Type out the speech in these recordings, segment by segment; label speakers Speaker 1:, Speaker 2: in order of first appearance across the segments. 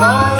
Speaker 1: tomorrow.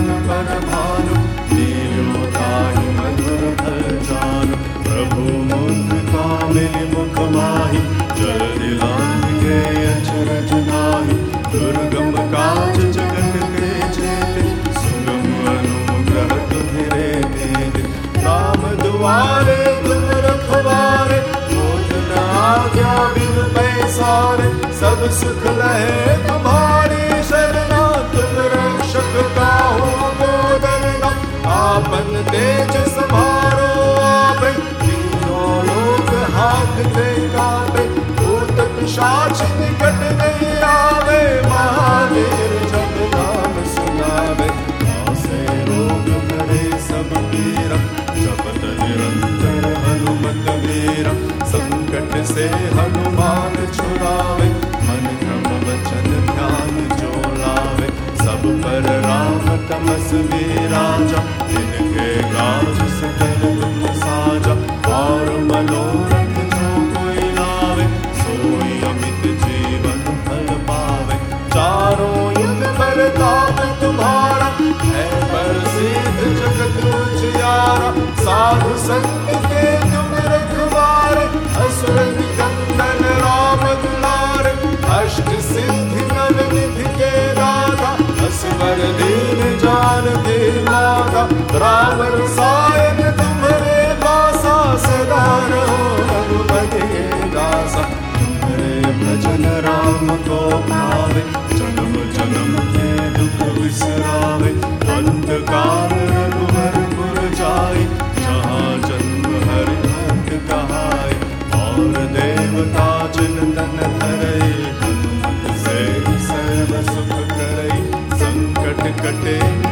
Speaker 1: सुख लहे तुम पर राम तमस विराजा इनके गाज सुन साजा और मनो रावण सायन तुम्हारे रघुपति भजन राम को भावे जन्म जन्म के दुख विसरावे अंत रघुवर पुर जाए जहाँ जन्म हर भक्त कहाय और देवता चिंतन धरे सुख करे संकट कटे